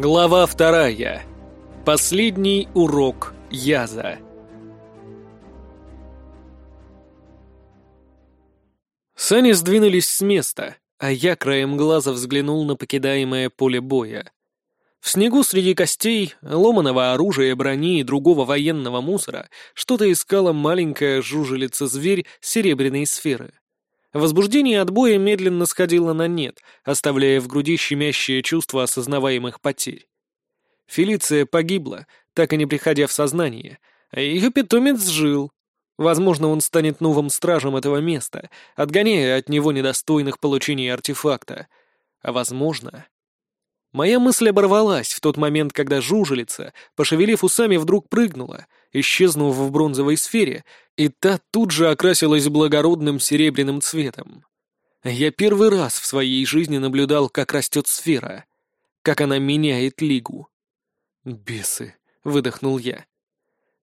Глава вторая. Последний урок Яза. Сани сдвинулись с места, а я краем глаза взглянул на покидаемое поле боя. В снегу среди костей, ломаного оружия, брони и другого военного мусора что-то искала маленькая жужелица-зверь серебряной сферы. Возбуждение от боя медленно сходило на нет, оставляя в груди щемящее чувство осознаваемых потерь. Фелиция погибла, так и не приходя в сознание, а ее питомец жил. Возможно, он станет новым стражем этого места, отгоняя от него недостойных получения артефакта. А возможно... Моя мысль оборвалась в тот момент, когда жужелица, пошевелив усами, вдруг прыгнула, исчезнув в бронзовой сфере, и та тут же окрасилась благородным серебряным цветом. Я первый раз в своей жизни наблюдал, как растет сфера, как она меняет лигу. «Бесы!» — выдохнул я.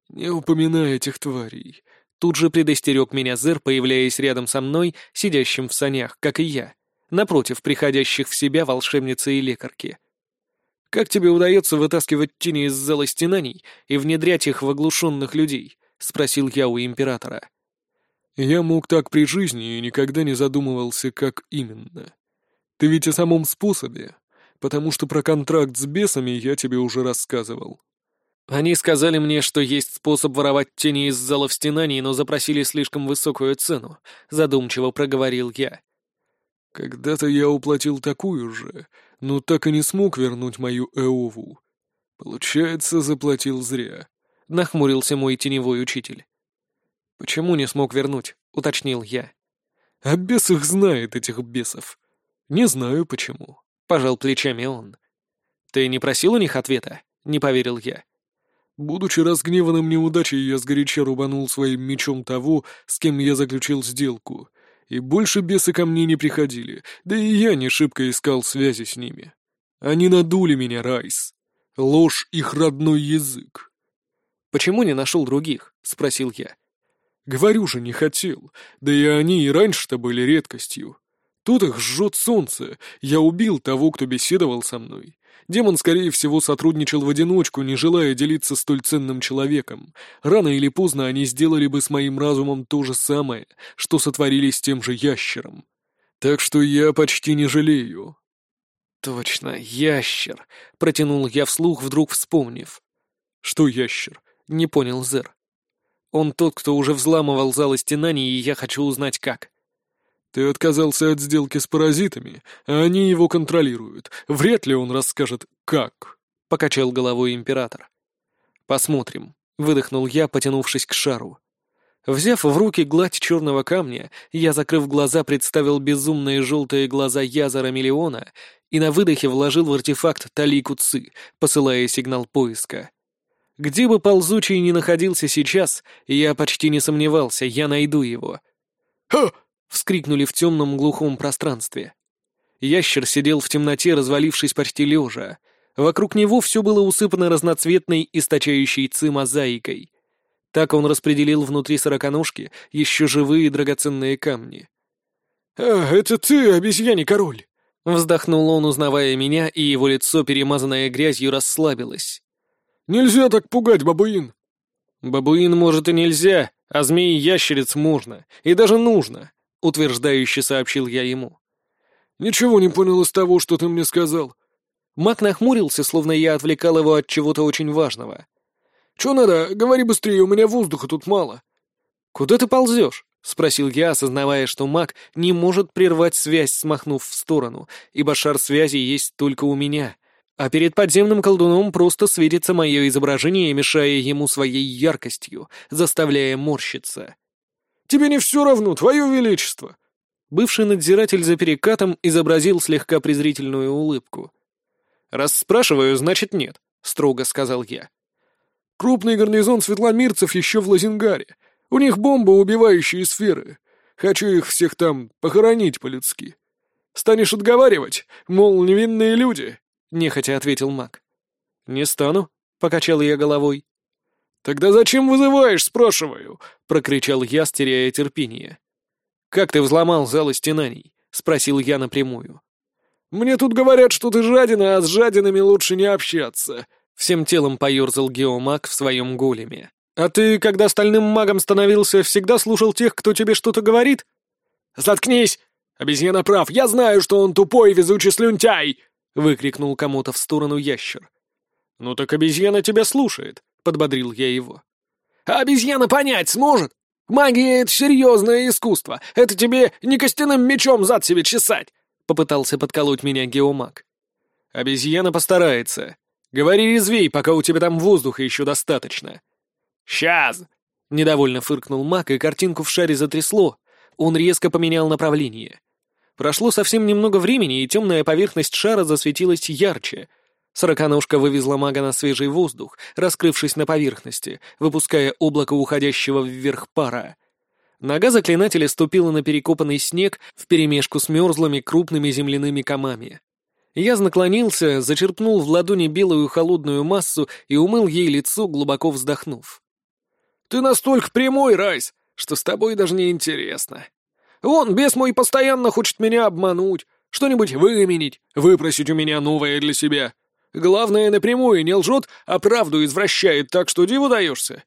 «Не упоминай этих тварей!» Тут же предостерег меня Зер, появляясь рядом со мной, сидящим в санях, как и я напротив приходящих в себя волшебницы и лекарки. «Как тебе удается вытаскивать тени из зала стенаний и внедрять их в оглушенных людей?» — спросил я у императора. «Я мог так при жизни и никогда не задумывался, как именно. Ты ведь о самом способе, потому что про контракт с бесами я тебе уже рассказывал». «Они сказали мне, что есть способ воровать тени из залов стенаний, но запросили слишком высокую цену», — задумчиво проговорил я. Когда-то я уплатил такую же, но так и не смог вернуть мою Эову. Получается, заплатил зря. Нахмурился мой теневой учитель. «Почему не смог вернуть?» — уточнил я. «А бес их знает, этих бесов. Не знаю, почему», — пожал плечами он. «Ты не просил у них ответа?» — не поверил я. Будучи разгневанным неудачей, я сгоряча рубанул своим мечом того, с кем я заключил сделку, и больше бесы ко мне не приходили, да и я не шибко искал связи с ними. Они надули меня, Райс. Ложь — их родной язык. «Почему не нашел других?» — спросил я. «Говорю же, не хотел. Да и они и раньше-то были редкостью. Тут их жжет солнце. Я убил того, кто беседовал со мной. Демон, скорее всего, сотрудничал в одиночку, не желая делиться столь ценным человеком. Рано или поздно они сделали бы с моим разумом то же самое, что сотворили с тем же ящером. Так что я почти не жалею. «Точно, ящер!» — протянул я вслух, вдруг вспомнив. «Что ящер?» — не понял Зер. «Он тот, кто уже взламывал зал стенаний, и я хочу узнать, как». Ты отказался от сделки с паразитами, а они его контролируют. Вряд ли он расскажет, как. Покачал головой император. Посмотрим. Выдохнул я, потянувшись к шару. Взяв в руки гладь черного камня, я, закрыв глаза, представил безумные желтые глаза Язара Миллиона и на выдохе вложил в артефакт Талику Ци, посылая сигнал поиска. Где бы ползучий ни находился сейчас, я почти не сомневался, я найду его. «Ха!» Вскрикнули в темном глухом пространстве. Ящер сидел в темноте, развалившись почти лежа. Вокруг него все было усыпано разноцветной, источающей ци мозаикой. Так он распределил внутри сороконожки еще живые драгоценные камни. «А, это ты, обезьяний король!» Вздохнул он, узнавая меня, и его лицо, перемазанное грязью, расслабилось. «Нельзя так пугать, бабуин!» «Бабуин, может, и нельзя, а змеи-ящериц можно, и даже нужно утверждающе сообщил я ему. «Ничего не понял из того, что ты мне сказал». Мак нахмурился, словно я отвлекал его от чего-то очень важного. «Чё надо? Говори быстрее, у меня воздуха тут мало». «Куда ты ползешь?» — спросил я, осознавая, что маг не может прервать связь, смахнув в сторону, ибо шар связи есть только у меня. А перед подземным колдуном просто светится мое изображение, мешая ему своей яркостью, заставляя морщиться. Тебе не все равно, твое величество!» Бывший надзиратель за перекатом изобразил слегка презрительную улыбку. «Раз спрашиваю, значит нет», — строго сказал я. «Крупный гарнизон светломирцев еще в Лазингаре. У них бомбы, убивающие сферы. Хочу их всех там похоронить по-людски. Станешь отговаривать, мол, невинные люди?» — нехотя ответил маг. «Не стану», — покачал я головой. «Тогда зачем вызываешь, спрашиваю?» — прокричал я, теряя терпение. «Как ты взломал зал стенаний?» — спросил я напрямую. Мне тут говорят, что ты жадина, а с жадинами лучше не общаться». Всем телом поерзал геомаг в своем големе. «А ты, когда стальным магом становился, всегда слушал тех, кто тебе что-то говорит?» «Заткнись! Обезьяна прав, я знаю, что он тупой везучий слюнтяй!» — выкрикнул кому-то в сторону ящер. «Ну так обезьяна тебя слушает», — подбодрил я его. «А обезьяна понять сможет? Магия — это серьезное искусство. Это тебе не костяным мечом зад себе чесать!» — попытался подколоть меня геомаг. «Обезьяна постарается. Говори резвей, пока у тебя там воздуха еще достаточно». «Сейчас!» — недовольно фыркнул маг, и картинку в шаре затрясло. Он резко поменял направление. Прошло совсем немного времени, и темная поверхность шара засветилась ярче. Сороконожка вывезла мага на свежий воздух, раскрывшись на поверхности, выпуская облако уходящего вверх пара. Нога заклинателя ступила на перекопанный снег вперемешку с мерзлыми крупными земляными комами. Я наклонился, зачерпнул в ладони белую холодную массу и умыл ей лицо, глубоко вздохнув. «Ты настолько прямой, Райс, что с тобой даже не интересно. Вон, бес мой постоянно хочет меня обмануть, что-нибудь выменить, выпросить у меня новое для себя. Главное, напрямую не лжет, а правду извращает так, что диву даешься.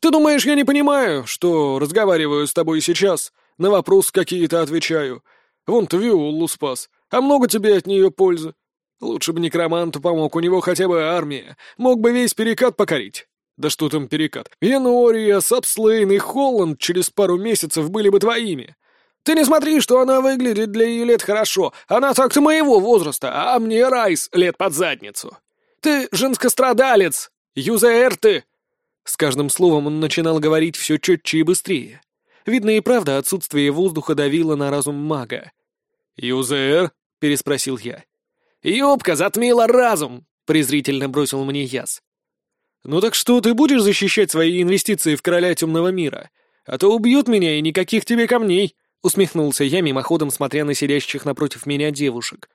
Ты думаешь, я не понимаю, что разговариваю с тобой сейчас, на вопрос какие-то отвечаю. Вон ты Виолу спас, а много тебе от нее пользы. Лучше бы некроманту помог, у него хотя бы армия, мог бы весь перекат покорить. Да что там перекат? Янория, Сапслейн и Холланд через пару месяцев были бы твоими. Ты не смотри, что она выглядит для ее лет хорошо. Она так-то моего возраста, а мне Райс лет под задницу. Ты женскострадалец, юзаэр ты!» С каждым словом он начинал говорить все четче и быстрее. Видно и правда, отсутствие воздуха давило на разум мага. «Юзер?» — переспросил я. «Юбка затмила разум!» — презрительно бросил мне Яс. «Ну так что, ты будешь защищать свои инвестиции в короля темного мира? А то убьют меня, и никаких тебе камней!» Усмехнулся я, мимоходом смотря на сидящих напротив меня девушек.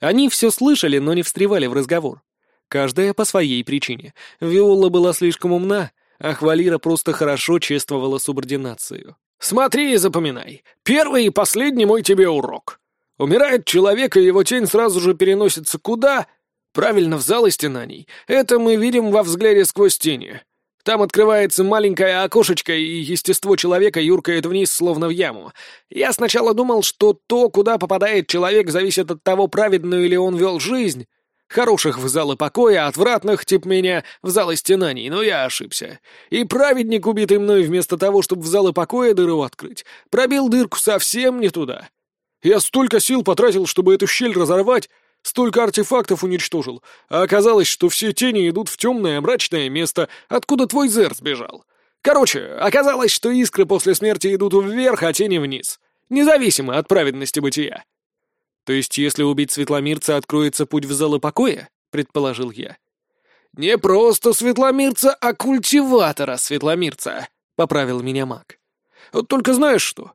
Они все слышали, но не встревали в разговор. Каждая по своей причине. Виола была слишком умна, а Хвалира просто хорошо чествовала субординацию. «Смотри и запоминай. Первый и последний мой тебе урок. Умирает человек, и его тень сразу же переносится куда? Правильно, в зал истинаний. Это мы видим во взгляде сквозь тени. Там открывается маленькое окошечко, и естество человека юркает вниз, словно в яму. Я сначала думал, что то, куда попадает человек, зависит от того, праведную ли он вел жизнь. Хороших в залы покоя, отвратных, тип меня, в залы стенаний, но я ошибся. И праведник, убитый мной, вместо того, чтобы в залы покоя дыру открыть, пробил дырку совсем не туда. Я столько сил потратил, чтобы эту щель разорвать, Столько артефактов уничтожил, а оказалось, что все тени идут в темное мрачное место, откуда твой Зер сбежал. Короче, оказалось, что искры после смерти идут вверх, а тени вниз. Независимо от праведности бытия. То есть, если убить светломирца, откроется путь в залы покоя? Предположил я. Не просто светломирца, а культиватора светломирца, поправил меня маг. Вот только знаешь что?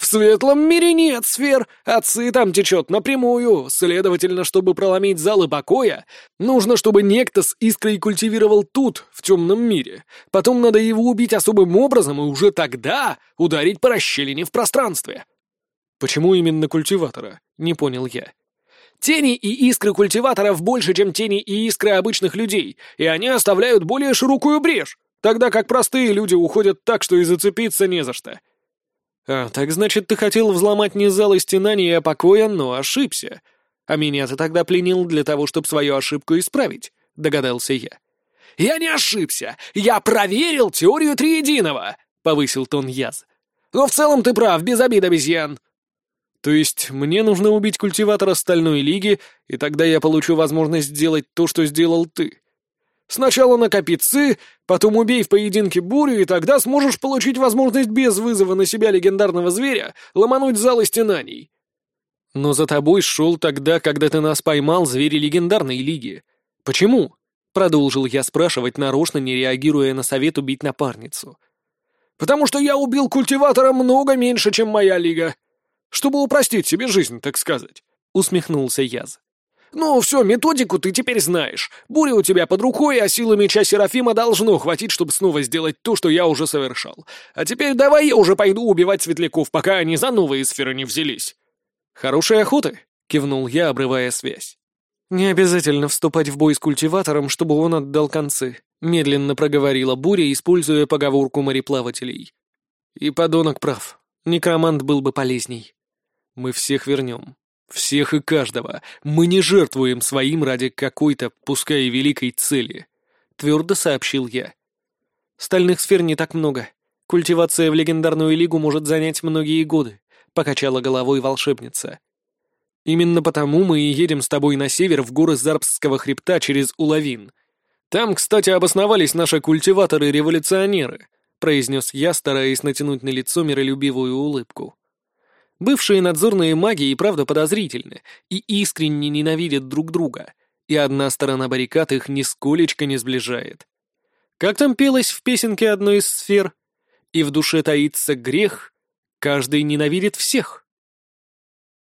В светлом мире нет сфер, отцы там течет напрямую. Следовательно, чтобы проломить залы покоя, нужно, чтобы некто с искрой культивировал тут, в темном мире. Потом надо его убить особым образом и уже тогда ударить по расщелине в пространстве. Почему именно культиватора? Не понял я. Тени и искры культиваторов больше, чем тени и искры обычных людей, и они оставляют более широкую брешь, тогда как простые люди уходят так, что и зацепиться не за что. «А, так значит, ты хотел взломать не зал стенания, покоя, но ошибся. А меня ты тогда пленил для того, чтобы свою ошибку исправить», — догадался я. «Я не ошибся! Я проверил теорию триединого!» — повысил тон Яз. «Но в целом ты прав, без обид, обезьян!» «То есть мне нужно убить культиватора Стальной Лиги, и тогда я получу возможность сделать то, что сделал ты?» Сначала накопи ци, потом убей в поединке бурю, и тогда сможешь получить возможность без вызова на себя легендарного зверя ломануть зал стенаний. Но за тобой шел тогда, когда ты нас поймал, звери легендарной лиги. Почему? Продолжил я спрашивать, нарочно не реагируя на совет убить напарницу. Потому что я убил культиватора много меньше, чем моя лига. Чтобы упростить себе жизнь, так сказать. Усмехнулся Яз. «Ну, все, методику ты теперь знаешь. Буря у тебя под рукой, а силы меча Серафима должно хватить, чтобы снова сделать то, что я уже совершал. А теперь давай я уже пойду убивать светляков, пока они за новые сферы не взялись». «Хорошей охоты», кивнул я, обрывая связь. «Не обязательно вступать в бой с культиватором, чтобы он отдал концы», — медленно проговорила Буря, используя поговорку мореплавателей. «И подонок прав. Некромант был бы полезней. Мы всех вернем. Всех и каждого. Мы не жертвуем своим ради какой-то, пускай и великой цели», — твердо сообщил я. «Стальных сфер не так много. Культивация в легендарную лигу может занять многие годы», — покачала головой волшебница. Именно потому мы и едем с тобой на север в горы Зарбского хребта через Улавин. Там, кстати, обосновались наши культиваторы-революционеры», — произнес я, стараясь натянуть на лицо миролюбивую улыбку. Бывшие надзорные маги и правда подозрительны и искренне ненавидят друг друга, и одна сторона баррикад их нисколечко не сближает. Как там пелось в песенке одной из сфер? «И в душе таится грех, каждый ненавидит всех».